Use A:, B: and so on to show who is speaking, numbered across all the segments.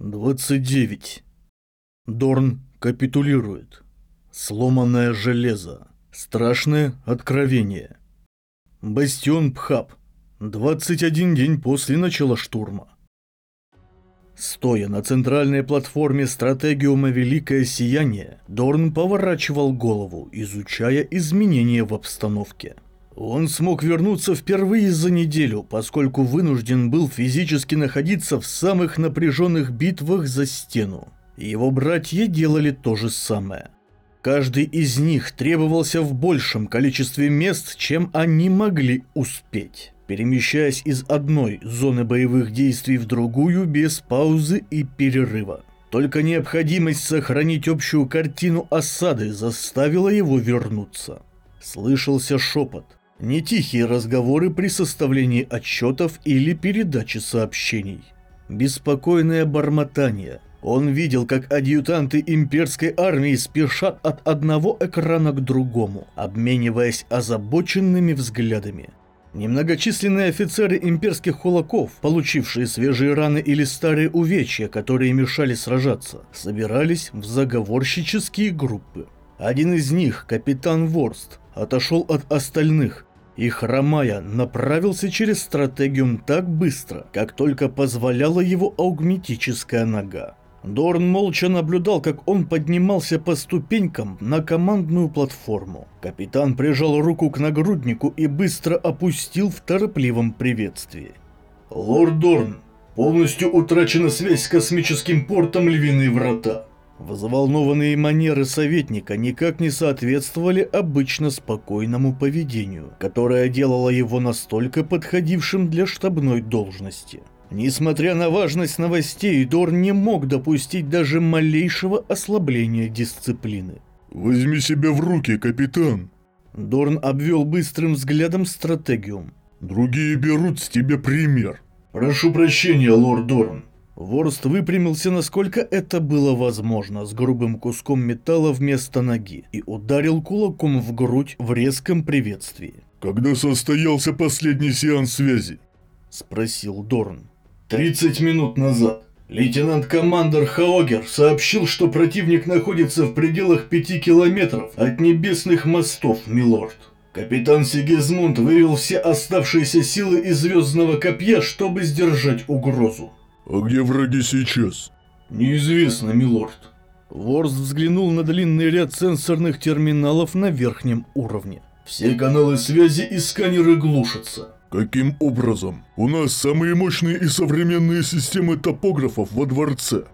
A: 29. Дорн капитулирует. Сломанное железо. Страшное откровение. Бастион Пхаб. 21 день после начала штурма. Стоя на центральной платформе стратегиума «Великое сияние», Дорн поворачивал голову, изучая изменения в обстановке. Он смог вернуться впервые за неделю, поскольку вынужден был физически находиться в самых напряженных битвах за стену. Его братья делали то же самое. Каждый из них требовался в большем количестве мест, чем они могли успеть, перемещаясь из одной зоны боевых действий в другую без паузы и перерыва. Только необходимость сохранить общую картину осады заставила его вернуться. Слышался шепот. Не тихие разговоры при составлении отчетов или передаче сообщений. Беспокойное бормотание. Он видел, как адъютанты имперской армии спешат от одного экрана к другому, обмениваясь озабоченными взглядами. Немногочисленные офицеры имперских кулаков, получившие свежие раны или старые увечья, которые мешали сражаться, собирались в заговорщические группы. Один из них, капитан Ворст, отошел от остальных и, хромая, направился через стратегиум так быстро, как только позволяла его аугметическая нога. Дорн молча наблюдал, как он поднимался по ступенькам на командную платформу. Капитан прижал руку к нагруднику и быстро опустил в торопливом приветствии. «Лорд Дорн, полностью утрачена связь с космическим портом Львиные Врата. Взволнованные манеры советника никак не соответствовали обычно спокойному поведению, которое делало его настолько подходившим для штабной должности. Несмотря на важность новостей, Дор не мог допустить даже малейшего ослабления дисциплины.
B: «Возьми себя в руки, капитан!»
A: Дорн обвел быстрым взглядом стратегиум.
B: «Другие берут с тебя пример!»
A: «Прошу прощения, лорд Дорн!» Ворст выпрямился, насколько это было возможно, с грубым куском металла вместо ноги и ударил кулаком в грудь в резком приветствии.
B: «Когда состоялся последний сеанс связи?»
A: – спросил Дорн. «30 минут назад. Лейтенант-командор Хаогер сообщил, что противник находится в пределах 5 километров от небесных мостов, милорд. Капитан Сигизмунд вывел все оставшиеся силы из Звездного Копья, чтобы сдержать угрозу.
B: «А где враги сейчас?»
A: «Неизвестно, милорд». Ворст взглянул на длинный ряд сенсорных терминалов на верхнем уровне. «Все каналы связи и сканеры глушатся».
B: «Каким образом? У нас самые мощные и современные системы топографов во дворце».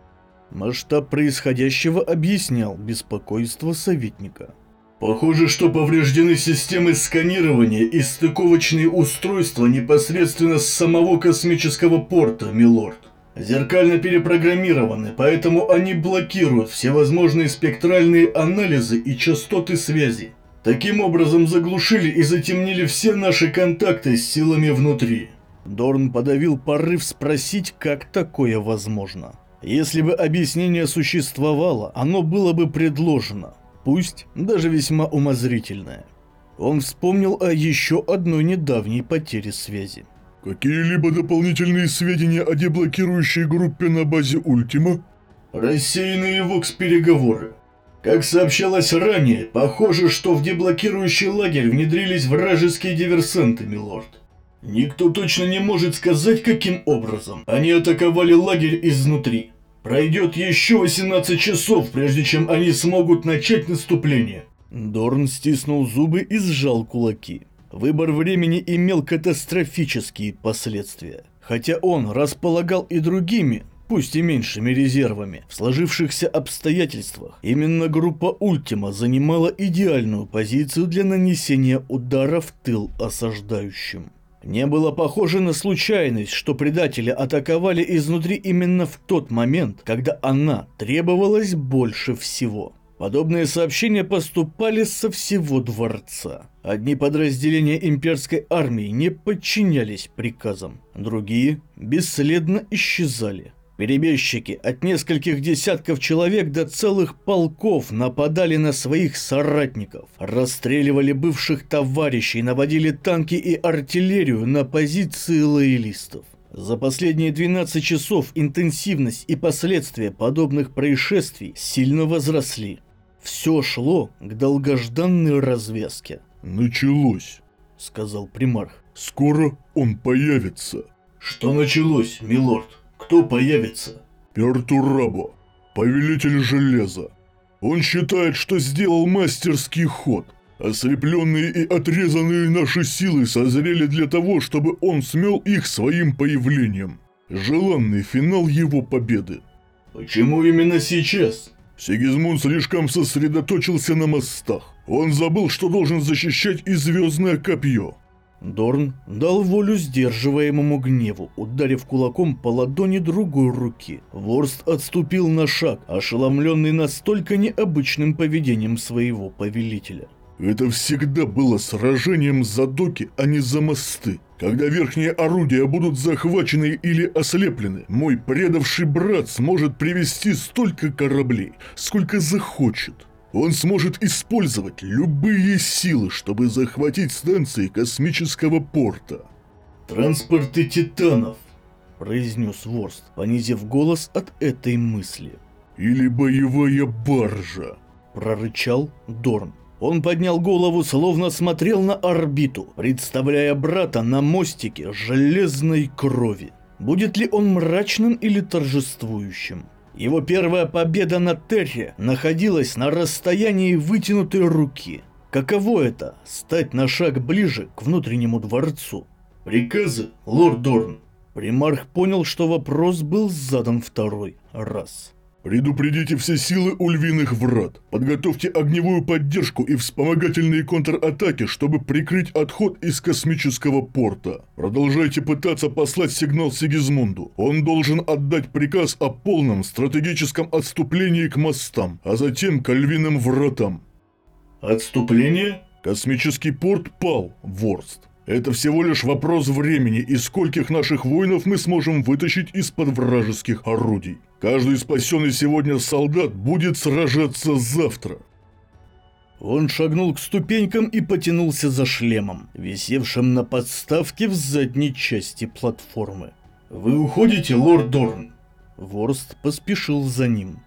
A: Масштаб происходящего объяснял беспокойство советника. Похоже, что повреждены системы сканирования и стыковочные устройства непосредственно с самого космического порта, милорд. Зеркально перепрограммированы, поэтому они блокируют всевозможные спектральные анализы и частоты связи. Таким образом заглушили и затемнили все наши контакты с силами внутри. Дорн подавил порыв спросить, как такое возможно. Если бы объяснение существовало, оно было бы предложено, пусть даже весьма умозрительное. Он вспомнил о еще одной недавней потере связи.
B: Какие-либо дополнительные сведения о деблокирующей группе на базе Ультима?
A: Рассеянные вокс-переговоры. Как сообщалось ранее, похоже, что в деблокирующий лагерь внедрились вражеские диверсанты, милорд. Никто точно не может сказать, каким образом. Они атаковали лагерь изнутри. Пройдет еще 18 часов, прежде чем они смогут начать наступление. Дорн стиснул зубы и сжал кулаки. Выбор времени имел катастрофические последствия. Хотя он располагал и другими, пусть и меньшими резервами, в сложившихся обстоятельствах, именно группа Ультима занимала идеальную позицию для нанесения удара в тыл осаждающим. Не было похоже на случайность, что предатели атаковали изнутри именно в тот момент, когда она требовалась больше всего. Подобные сообщения поступали со всего дворца. Одни подразделения имперской армии не подчинялись приказам, другие бесследно исчезали. Перебежчики от нескольких десятков человек до целых полков нападали на своих соратников, расстреливали бывших товарищей, наводили танки и артиллерию на позиции лоялистов. За последние 12 часов интенсивность и последствия подобных происшествий сильно возросли. Все шло к долгожданной развязке.
B: «Началось», —
A: сказал примарх.
B: «Скоро он появится».
A: «Что началось, милорд? Кто появится?»
B: «Пертурабо, повелитель железа. Он считает, что сделал мастерский ход. Ослепленные и отрезанные наши силы созрели для того, чтобы он смел их своим появлением. Желанный финал его победы.
A: Почему именно сейчас?
B: Сигизмунд слишком сосредоточился на мостах. Он забыл, что должен защищать и звездное копье.
A: Дорн дал волю сдерживаемому гневу, ударив кулаком по ладони другой руки. Ворст отступил на шаг, ошеломленный настолько необычным поведением своего повелителя.
B: Это всегда было сражением за доки, а не за мосты. Когда верхние орудия будут захвачены или ослеплены, мой предавший брат сможет привести столько кораблей, сколько захочет. Он сможет использовать любые силы, чтобы захватить станции космического порта.
A: «Транспорты титанов», – произнес Ворст, понизив голос от этой мысли.
B: «Или боевая баржа», –
A: прорычал Дорн. Он поднял голову, словно смотрел на орбиту, представляя брата на мостике железной крови. Будет ли он мрачным или торжествующим? Его первая победа на Терре находилась на расстоянии вытянутой руки. Каково это – стать на шаг ближе к внутреннему дворцу? «Приказы, лорд Дорн!» Примарх понял, что вопрос был задан второй раз.
B: Предупредите все силы у львиных врат. Подготовьте огневую поддержку и вспомогательные контратаки, чтобы прикрыть отход из космического порта. Продолжайте пытаться послать сигнал Сигизмунду. Он должен отдать приказ о полном стратегическом отступлении к мостам, а затем к львиным вратам.
A: Отступление?
B: Космический порт пал, Ворст. Это всего лишь вопрос времени и скольких наших воинов мы сможем вытащить из-под вражеских орудий. Каждый спасенный сегодня солдат будет сражаться завтра.
A: Он шагнул к ступенькам и потянулся за шлемом, висевшим на подставке в задней части платформы. «Вы уходите, лорд Дорн?» Ворст поспешил за ним.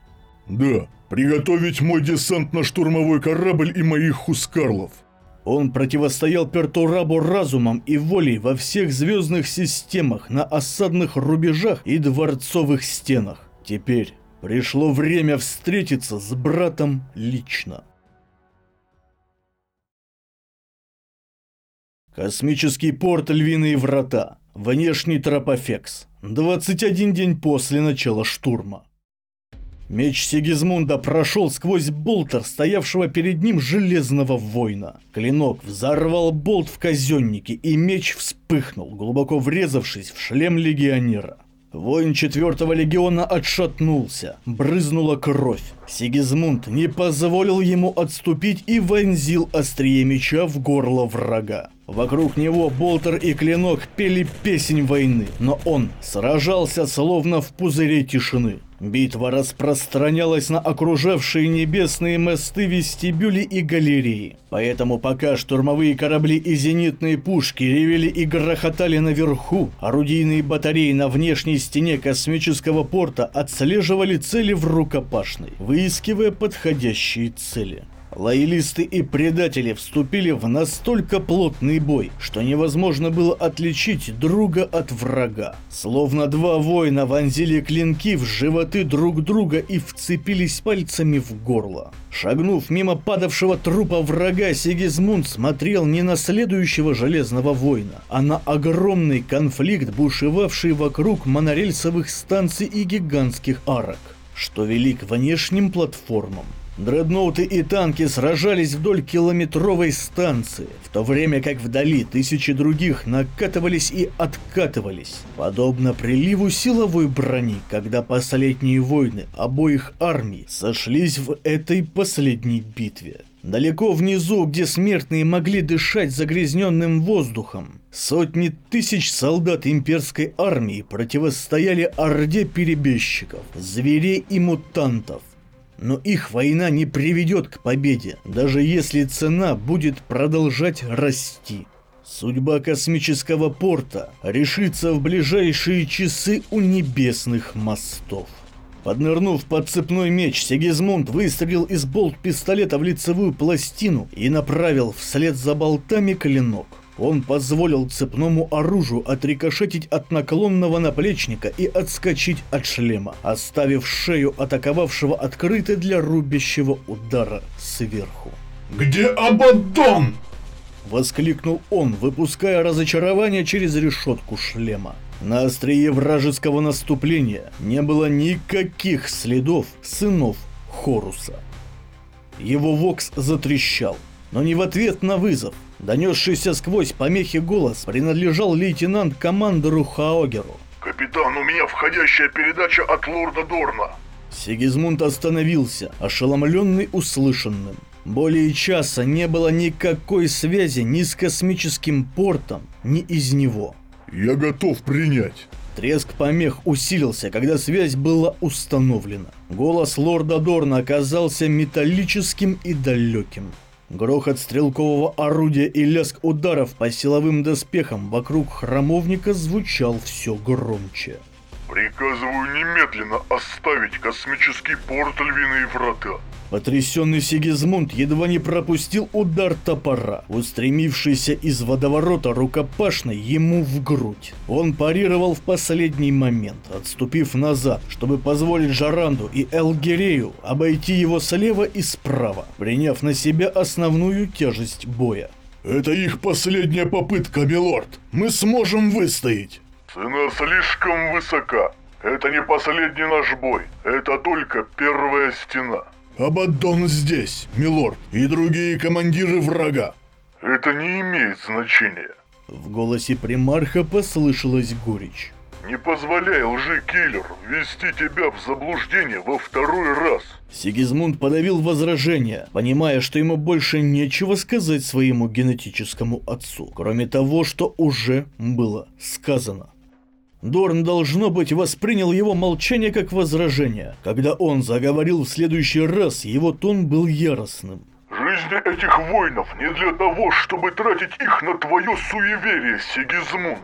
B: «Да, приготовить мой десант на штурмовой корабль и моих хускарлов»,
A: он противостоял Пертурабу разумом и волей во всех звездных системах, на осадных рубежах и дворцовых стенах. Теперь пришло время встретиться с братом лично. Космический порт Львиные Врата. Внешний тропофекс. 21 день после начала штурма. Меч Сигизмунда прошел сквозь болтер, стоявшего перед ним железного воина. Клинок взорвал болт в казеннике, и меч вспыхнул, глубоко врезавшись в шлем легионера. Воин четвертого легиона отшатнулся, брызнула кровь. Сигизмунд не позволил ему отступить и вонзил острие меча в горло врага. Вокруг него Болтер и Клинок пели песнь войны, но он сражался словно в пузыре тишины. Битва распространялась на окружавшие небесные мосты, вестибюли и галереи. Поэтому пока штурмовые корабли и зенитные пушки ревели и грохотали наверху, орудийные батареи на внешней стене космического порта отслеживали цели в рукопашной, выискивая подходящие цели. Лоялисты и предатели вступили в настолько плотный бой, что невозможно было отличить друга от врага. Словно два воина вонзили клинки в животы друг друга и вцепились пальцами в горло. Шагнув мимо падавшего трупа врага, Сигизмунд смотрел не на следующего железного воина, а на огромный конфликт, бушевавший вокруг монорельсовых станций и гигантских арок, что вели к внешним платформам. Дредноуты и танки сражались вдоль километровой станции, в то время как вдали тысячи других накатывались и откатывались, подобно приливу силовой брони, когда последние войны обоих армий сошлись в этой последней битве. Далеко внизу, где смертные могли дышать загрязненным воздухом, сотни тысяч солдат имперской армии противостояли орде перебежчиков, зверей и мутантов, но их война не приведет к победе, даже если цена будет продолжать расти. Судьба космического порта решится в ближайшие часы у небесных мостов. Поднырнув под цепной меч, Сигизмунд выстрелил из болт-пистолета в лицевую пластину и направил вслед за болтами клинок. Он позволил цепному оружию отрикошетить от наклонного наплечника и отскочить от шлема, оставив шею атаковавшего открытой для рубящего удара сверху.
B: «Где Абаддон?»
A: Воскликнул он, выпуская разочарование через решетку шлема. На острие вражеского наступления не было никаких следов сынов Хоруса. Его вокс затрещал, но не в ответ на вызов. Донесшийся сквозь помехи голос принадлежал лейтенант-командору Хаогеру.
B: «Капитан, у меня входящая передача от лорда Дорна».
A: Сигизмунд остановился, ошеломленный услышанным. Более часа не было никакой связи ни с космическим портом, ни из него.
B: «Я готов принять».
A: Треск помех усилился, когда связь была установлена. Голос лорда Дорна оказался металлическим и далеким. Грохот стрелкового орудия и лязг ударов по силовым доспехам вокруг храмовника звучал все громче.
B: «Приказываю немедленно оставить космический порт Львиные Врата.
A: Потрясенный Сигизмунд едва не пропустил удар топора, устремившийся из водоворота рукопашной ему в грудь. Он парировал в последний момент, отступив назад, чтобы позволить Жаранду и Элгерею обойти его слева и справа, приняв на себя основную тяжесть боя.
B: «Это их последняя попытка, милорд. Мы сможем выстоять». «Цена слишком высока. Это не последний наш бой. Это только первая стена». Абаддон здесь, милорд, и другие командиры врага. Это не имеет значения.
A: В голосе примарха послышалась горечь.
B: Не позволяй лжи-киллеру ввести тебя в заблуждение во второй раз.
A: Сигизмунд подавил возражение, понимая, что ему больше нечего сказать своему генетическому отцу, кроме того, что уже было сказано. Дорн, должно быть, воспринял его молчание как возражение. Когда он заговорил в следующий раз, его тон был яростным.
B: «Жизни этих воинов не для того, чтобы тратить их на твое суеверие, Сигизмунд.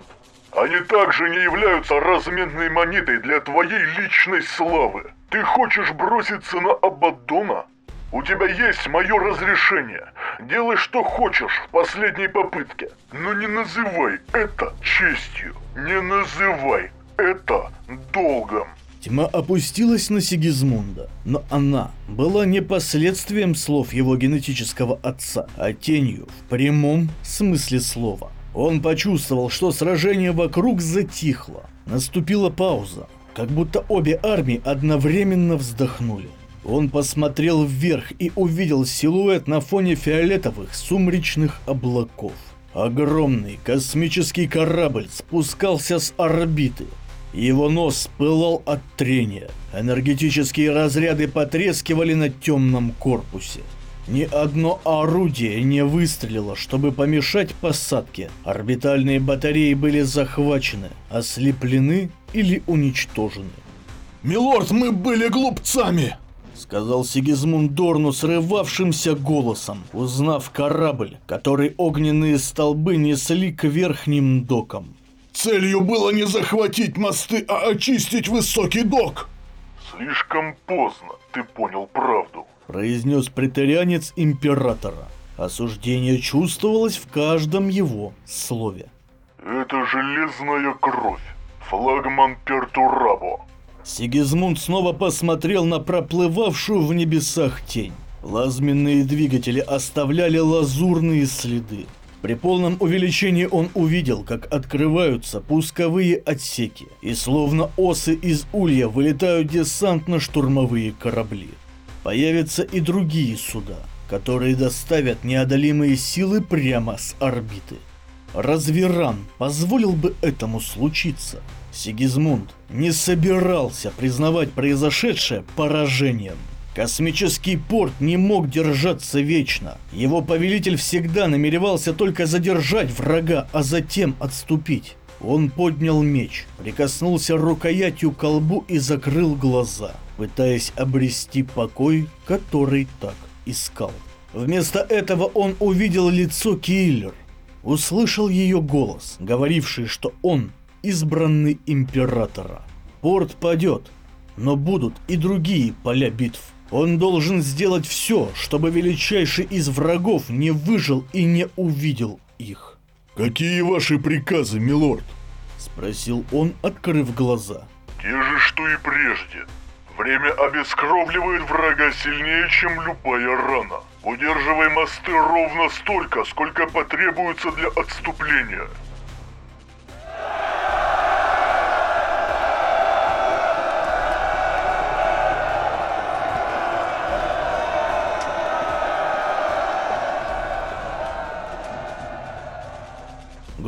B: Они также не являются разменной монетой для твоей личной славы. Ты хочешь броситься на Абаддона? У тебя есть мое разрешение. Делай, что хочешь в последней попытке. Но не называй это честью. Не называй это долгом.
A: Тьма опустилась на Сигизмунда, но она была не последствием слов его генетического отца, а тенью в прямом смысле слова. Он почувствовал, что сражение вокруг затихло. Наступила пауза, как будто обе армии одновременно вздохнули. Он посмотрел вверх и увидел силуэт на фоне фиолетовых сумречных облаков. Огромный космический корабль спускался с орбиты. Его нос пылал от трения. Энергетические разряды потрескивали на темном корпусе. Ни одно орудие не выстрелило, чтобы помешать посадке. Орбитальные батареи были захвачены, ослеплены или уничтожены.
B: «Милорд, мы были глупцами!»
A: Сказал Сигизмунд Дорну срывавшимся голосом, узнав корабль, который огненные столбы несли к верхним докам.
B: Целью было не захватить мосты, а очистить высокий док. Слишком поздно ты понял правду,
A: произнес претарианец императора. Осуждение чувствовалось в каждом его слове.
B: Это железная кровь, флагман Пертурабо.
A: Сигизмунд снова посмотрел на проплывавшую в небесах тень. Лазменные двигатели оставляли лазурные следы. При полном увеличении он увидел, как открываются пусковые отсеки, и словно осы из улья вылетают десантно-штурмовые корабли. Появятся и другие суда, которые доставят неодолимые силы прямо с орбиты. Разве Ран позволил бы этому случиться? Сигизмунд не собирался признавать произошедшее поражением. Космический порт не мог держаться вечно. Его повелитель всегда намеревался только задержать врага, а затем отступить. Он поднял меч, прикоснулся рукоятью к колбу и закрыл глаза, пытаясь обрести покой, который так искал. Вместо этого он увидел лицо Киллер. услышал ее голос, говоривший, что он избранный императора. Порт падет, но будут и другие поля битв. Он должен сделать все, чтобы величайший из врагов не выжил и не увидел их.
B: «Какие ваши приказы, милорд?»
A: Спросил он, открыв глаза.
B: «Те же, что и прежде. Время обескровливает врага сильнее, чем любая рана. Удерживай мосты ровно столько, сколько потребуется для отступления.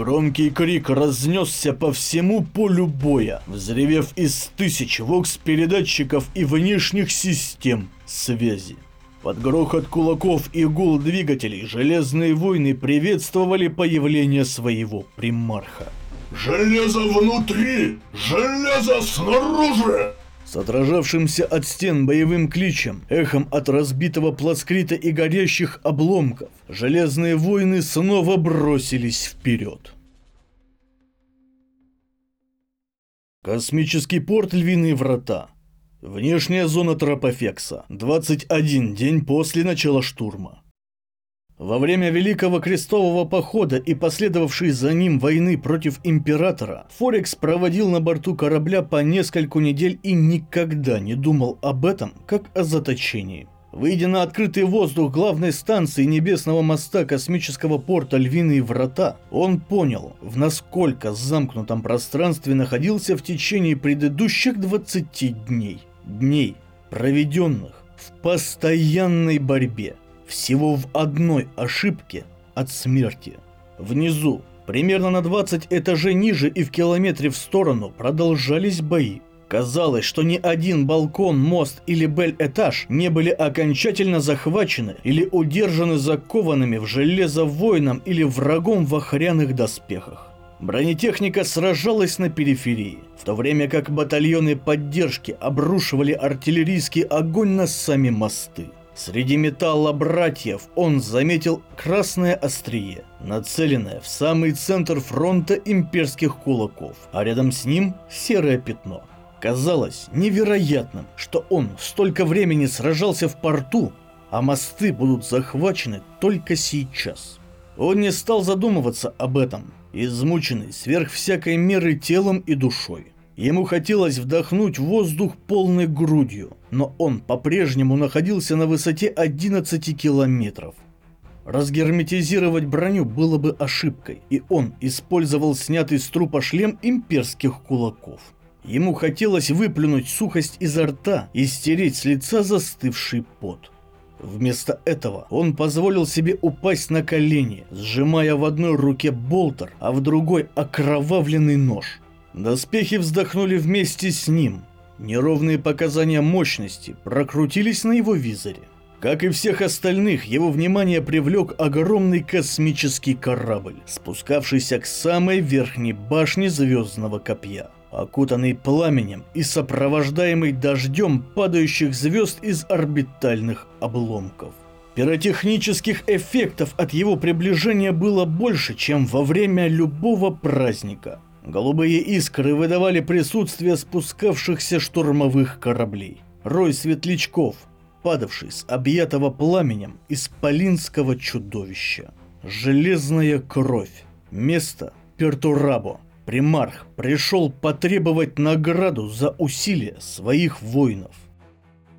A: Громкий крик разнесся по всему полю боя, взревев из тысяч вокс-передатчиков и внешних систем связи. Под грохот кулаков и гул двигателей железные войны приветствовали появление своего примарха.
B: «Железо внутри! Железо снаружи!»
A: С отражавшимся от стен боевым кличем, эхом от разбитого пласкрита и горящих обломков, железные воины снова бросились вперед. Космический порт Львиные Врата. Внешняя зона Тропофекса. 21 день после начала штурма. Во время Великого Крестового Похода и последовавшей за ним войны против Императора, Форекс проводил на борту корабля по нескольку недель и никогда не думал об этом, как о заточении. Выйдя на открытый воздух главной станции Небесного моста космического порта Львиные Врата, он понял, в насколько замкнутом пространстве находился в течение предыдущих 20 дней. Дней, проведенных в постоянной борьбе – всего в одной ошибке от смерти. Внизу, примерно на 20 этажей ниже и в километре в сторону, продолжались бои. Казалось, что ни один балкон, мост или бель-этаж не были окончательно захвачены или удержаны закованными в железо воином или врагом в охряных доспехах. Бронетехника сражалась на периферии, в то время как батальоны поддержки обрушивали артиллерийский огонь на сами мосты. Среди металла братьев он заметил красное острие, нацеленное в самый центр фронта имперских кулаков, а рядом с ним серое пятно. Казалось невероятным, что он столько времени сражался в порту, а мосты будут захвачены только сейчас. Он не стал задумываться об этом, измученный сверх всякой меры телом и душой. Ему хотелось вдохнуть воздух полной грудью, но он по-прежнему находился на высоте 11 километров. Разгерметизировать броню было бы ошибкой, и он использовал снятый с трупа шлем имперских кулаков. Ему хотелось выплюнуть сухость изо рта и стереть с лица застывший пот. Вместо этого он позволил себе упасть на колени, сжимая в одной руке болтер, а в другой окровавленный нож – Доспехи вздохнули вместе с ним. Неровные показания мощности прокрутились на его визоре. Как и всех остальных, его внимание привлек огромный космический корабль, спускавшийся к самой верхней башне Звездного Копья, окутанный пламенем и сопровождаемый дождем падающих звезд из орбитальных обломков. Пиротехнических эффектов от его приближения было больше, чем во время любого праздника. Голубые искры выдавали присутствие спускавшихся штурмовых кораблей. Рой светлячков, падавший с объятого пламенем исполинского чудовища. Железная кровь. Место Пертурабо. Примарх пришел потребовать награду за усилия своих воинов.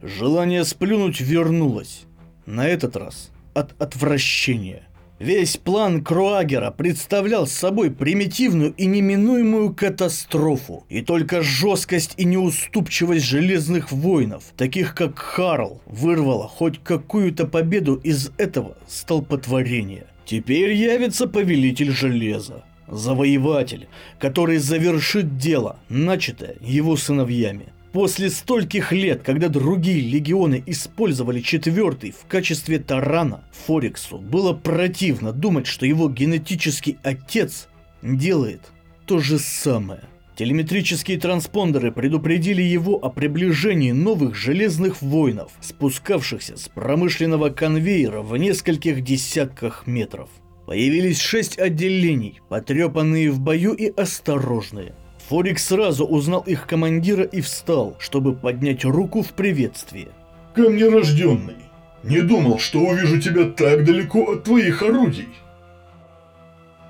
A: Желание сплюнуть вернулось. На этот раз от отвращения. Весь план Круагера представлял собой примитивную и неминуемую катастрофу, и только жесткость и неуступчивость железных воинов, таких как Харл, вырвала хоть какую-то победу из этого столпотворения. Теперь явится повелитель железа, завоеватель, который завершит дело, начатое его сыновьями. После стольких лет, когда другие легионы использовали четвертый в качестве тарана, Форексу было противно думать, что его генетический отец делает то же самое. Телеметрические транспондеры предупредили его о приближении новых железных воинов, спускавшихся с промышленного конвейера в нескольких десятках метров. Появились шесть отделений, потрепанные в бою и осторожные. Форик сразу узнал их командира и встал, чтобы поднять руку в приветствии.
B: Камнерожденный, не думал, что увижу тебя так далеко от твоих орудий.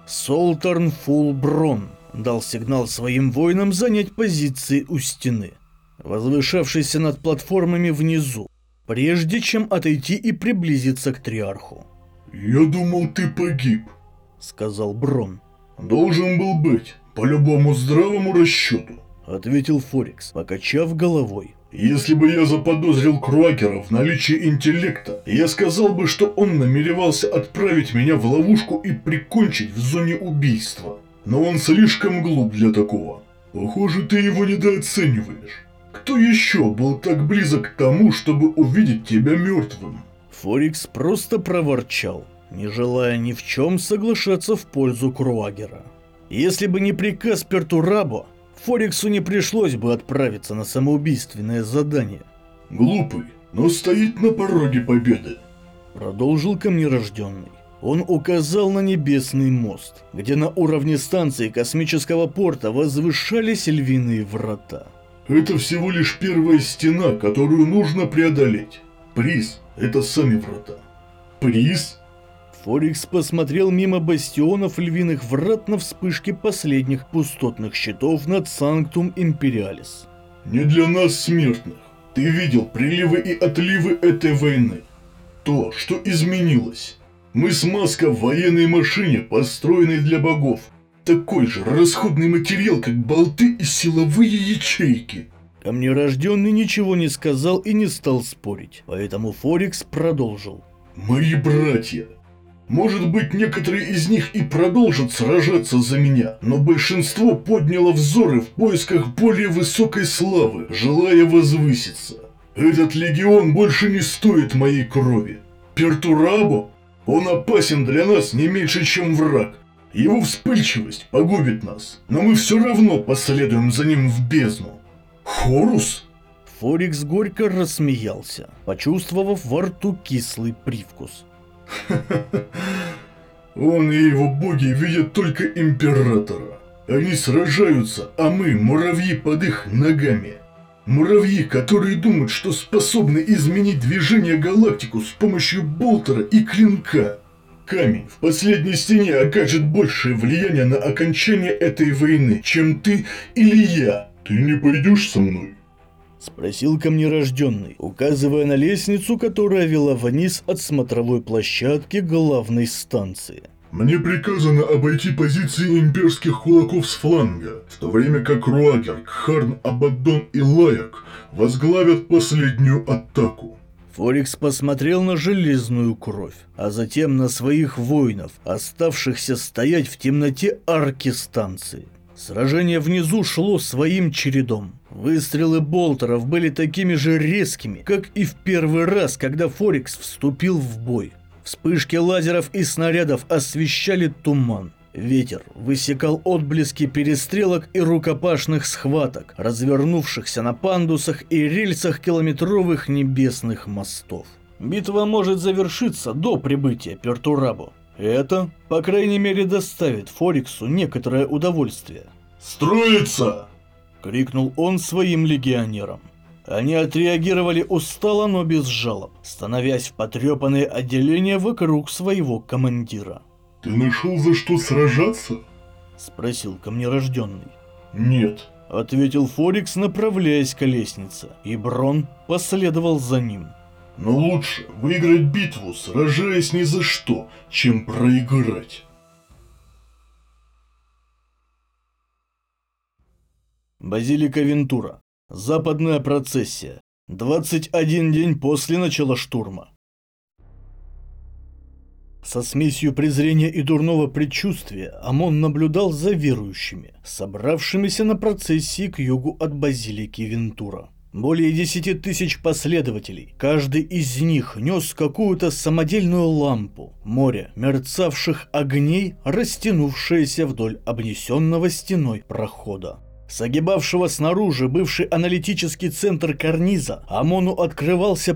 A: Солтерн Фулброн дал сигнал своим воинам занять позиции у стены, возвышавшейся над платформами внизу, прежде чем отойти и приблизиться к Триарху.
B: «Я думал, ты погиб», —
A: сказал Брон.
B: «Должен был быть, по любому здравому расчету», —
A: ответил Форекс, покачав головой.
B: Если бы я заподозрил Круакера в наличии интеллекта, я сказал бы, что он намеревался отправить меня в ловушку и прикончить в зоне убийства. Но он слишком глуп для такого. Похоже, ты его недооцениваешь. Кто еще был так близок к тому, чтобы увидеть тебя мертвым?
A: Форикс просто проворчал, не желая ни в чем соглашаться в пользу Круагера. Если бы не приказ Пертурабо, Форексу не пришлось бы отправиться на самоубийственное задание.
B: Глупый, но стоит на пороге победы.
A: Продолжил камнерожденный. Он указал на небесный мост, где на уровне станции космического порта возвышались львиные врата.
B: Это всего лишь первая стена, которую нужно преодолеть. Приз – это сами врата. Приз
A: Форикс посмотрел мимо бастионов львиных врат на вспышки последних пустотных щитов над Санктум Империалис.
B: «Не для нас, смертных. Ты видел приливы и отливы этой войны. То, что изменилось. Мы с Маска в военной машине, построенной для богов. Такой же расходный материал, как болты и силовые ячейки».
A: Камнерожденный ничего не сказал и не стал спорить, поэтому Форикс продолжил.
B: «Мои братья, может быть, некоторые из них и продолжат сражаться за меня, но большинство подняло взоры в поисках более высокой славы, желая возвыситься. Этот легион больше не стоит моей крови. Пертурабо? Он опасен для нас не меньше, чем враг. Его вспыльчивость погубит нас, но мы все равно последуем за ним в бездну. Хорус?
A: Форикс горько рассмеялся, почувствовав во рту кислый привкус.
B: Он и его боги видят только императора. Они сражаются, а мы муравьи под их ногами. Муравьи, которые думают, что способны изменить движение галактику с помощью болтера и клинка. Камень в последней стене окажет большее влияние на окончание этой войны, чем ты или я. Ты не пойдешь со мной?
A: Спросил ко мне рожденный, указывая на лестницу, которая вела вниз от смотровой площадки главной станции.
B: Мне приказано обойти позиции имперских кулаков с фланга, в то время как Руагер, Кхарн, Абаддон и Лаяк возглавят последнюю атаку.
A: Форикс посмотрел на железную кровь, а затем на своих воинов, оставшихся стоять в темноте арки станции. Сражение внизу шло своим чередом. Выстрелы болтеров были такими же резкими, как и в первый раз, когда Форекс вступил в бой. Вспышки лазеров и снарядов освещали туман. Ветер высекал отблески перестрелок и рукопашных схваток, развернувшихся на пандусах и рельсах километровых небесных мостов. Битва может завершиться до прибытия Пертурабо. Это, по крайней мере, доставит Фориксу некоторое удовольствие.
B: «Строится!»
A: — крикнул он своим легионерам. Они отреагировали устало, но без жалоб, становясь в потрепанные отделения вокруг своего командира.
B: «Ты нашел за что сражаться?»
A: — спросил камнерожденный.
B: «Нет», —
A: ответил Форикс, направляясь к лестнице, и Брон последовал за ним.
B: Но лучше выиграть битву, сражаясь ни за что, чем проиграть.
A: Базилика Вентура. Западная процессия. 21 день после начала штурма. Со смесью презрения и дурного предчувствия Амон наблюдал за верующими, собравшимися на процессии к югу от базилики Вентура. Более десяти тысяч последователей. Каждый из них нес какую-то самодельную лампу. Море мерцавших огней, растянувшееся вдоль обнесенного стеной прохода. С снаружи бывший аналитический центр карниза Амону открывался